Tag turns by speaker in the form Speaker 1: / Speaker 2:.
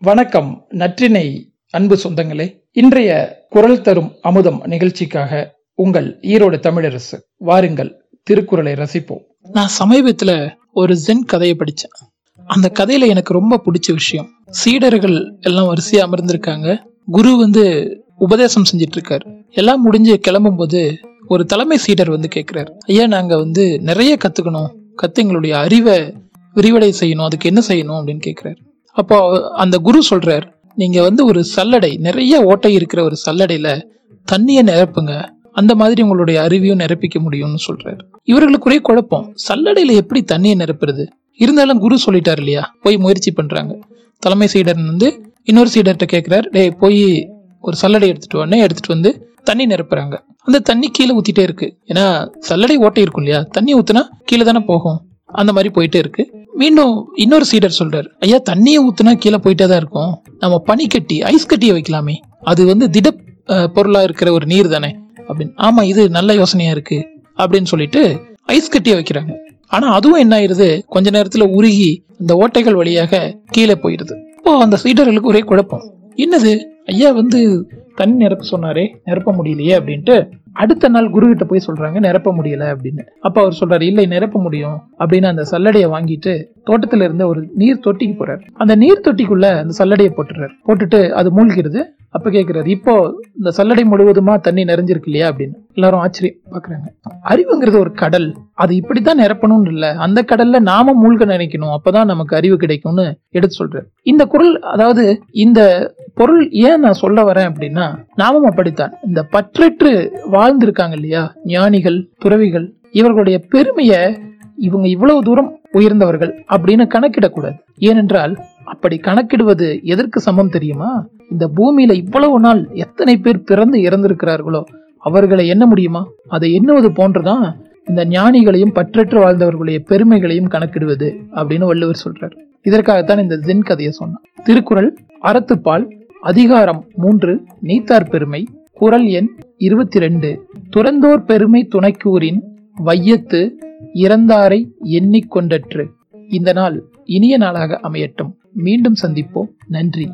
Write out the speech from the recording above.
Speaker 1: வணக்கம் நற்றினை அன்பு சொந்தங்களே. இன்றைய குரல் தரும் அமுதம் நிகழ்ச்சிக்காக உங்கள் ஈரோடு தமிழரசு வாருங்கள் திருக்குறளை ரசிப்போம்.
Speaker 2: நான் சமீபத்துல ஒரு ஜென் கதையை படிச்சேன். அந்த கதையில எனக்கு ரொம்ப பிடிச்ச விஷயம். சீடர்கள் எல்லாம் வரிசையா அமர்ந்திருக்காங்க. குரு வந்து உபதேசம் செஞ்சிட்டு இருக்காரு எல்லாம் முடிஞ்சு கிளம்பும் போது ஒரு தலைமை சீடர் வந்து கேட்கிறாரு ஐயா நாங்க வந்து நிறைய கத்துக்கணும். கத்து எங்களுடைய அறிவை விரிவடை செய்யணும் அதுக்கு என்ன செய்யணும் அப்படின்னு கேட்குறாரு அப்போ அந்த குரு சொல்றார் நீங்க வந்து ஒரு சல்லடை நிறைய ஓட்டை இருக்கிற ஒரு சல்லடையில தண்ணியை நிரப்புங்க. அந்த மாதிரி உங்களுடைய அறிவியும் நிரப்பிக்க முடியும்னு சொல்றாரு. இவர்களுக்குரிய குழப்பம். சல்லடையில எப்படி தண்ணியை நிரப்புறது? இருந்தாலும் குரு சொல்லிட்டார் இல்லையா? போய் முயற்சி பண்றாங்க. தலைமை சீடர் வந்து இன்னொரு சீடர்கிட்ட கேட்கிறார் டே போய் ஒரு சல்லடை எடுத்துட்டு வானே எடுத்துட்டு வந்து தண்ணி நிரப்புறாங்க. அந்த தண்ணி கீழே ஊத்திட்டே இருக்கு. ஏன்னா சல்லடை ஓட்டை இருக்கும் இல்லையா? தண்ணி ஊத்துனா கீழே தானே போகும். அந்த மாதிரி போயிட்டே இருக்கு. மீண்டும் இன்னொரு சீடர் சொல்றாரு ஐயா தண்ணியை ஊத்துனா கீழே போயிட்டே தான் இருக்கும். நம்ம பனிக்கட்டி ஐஸ் கட்டியை வைக்கலாமே. அது வந்து திட பொருளா இருக்கிற ஒரு நீர் தானே. அப்படின்னு ஆமா இது நல்ல யோசனையா இருக்கு. அப்படின்னு சொல்லிட்டு ஐஸ் கட்டியை வைக்கிறாங்க. ஆனா அதுவும் என்ன ஆயிருது? கொஞ்ச நேரத்துல உருகி அந்த ஓட்டைகள் வழியாக கீழே போயிருது இப்போ அந்த சீடர்களுக்கு ஒரே குழப்பம். என்னது? ஐயா வந்து தண்ணி நிரப்ப சொன்னாரே நிரப்ப முடியலையே? அப்படின்ட்டு அடுத்த நாள் குரு கிட்ட போய் சொல்றாங்க நிரப்ப முடியல அப்படின்னு. அப்ப அவர் சொல்றாரு இல்லை நிரப்ப முடியும் அப்படின்னு அந்த சல்லடையை வாங்கிட்டு தோட்டத்துல இருந்த ஒரு நீர் தொட்டிக்கு போறாரு. அந்த நீர் தொட்டிக்குள்ள அந்த சல்லடையை போட்டுறாரு போட்டுட்டு அது மூழ்கிறது. அப்ப கேக்குறாரு இப்போ இந்த சல்லடை முழுவதுமா தண்ணி நிறைஞ்சிருக்கு இல்லையா அப்படின்னு. எல்லாரும் ஆச்சரியம் பாக்குறாங்க. அறிவுங்கிறது ஒரு கடல். அது இப்படித்தான் நிரப்பணும்னு இல்ல. அந்த கடல்ல நாம மூழ்க நினைக்கணும். அப்பதான் நமக்கு அறிவு கிடைக்கும்னு எடுத்து சொல்றாரு. இந்த குரல் அதாவது இந்த பொருள் ஏன் நான் சொல்ல வரேன் அப்படின்னா நாமும் அப்படித்தான். இந்த பற்றற்று வாழ்ந்திருக்காங்க இல்லையா? ஞானிகள் துறவிகள் இவர்களுடைய பெருமையை இவங்க இவ்வளவு தூரம் உயர்ந்தவர்கள் அப்படின்னு கணக்கிடக்கூடாது. ஏனென்றால் அப்படி கணக்கிடுவது எதற்கு சமம் தெரியுமா? இந்த பூமியில இவ்வளவு நாள் எத்தனை பேர் பிறந்து இறந்திருக்கிறார்களோ அவர்களை எண்ண முடியுமா? அதை எண்ணுவது போன்றுதான் இந்த ஞானிகளையும் பற்றற்று வாழ்ந்தவர்களுடைய பெருமைகளையும் கணக்கிடுவது அப்படின்னு வள்ளுவர் சொல்றார். இதற்காகத்தான் இந்த ஜென் கதையை சொன்னான். திருக்குறள் அறத்துப்பால் அதிகாரம் மூன்று நீத்தார் பெருமை குறள் எண் இருபத்தி ரெண்டு துறந்தோர் பெருமை துணைக்கூறின் வையத்து இறந்தாரை எண்ணிக்கொண்டற்று இந்த நாள் இனிய நாளாக அமையட்டும். மீண்டும் சந்திப்போம். நன்றி.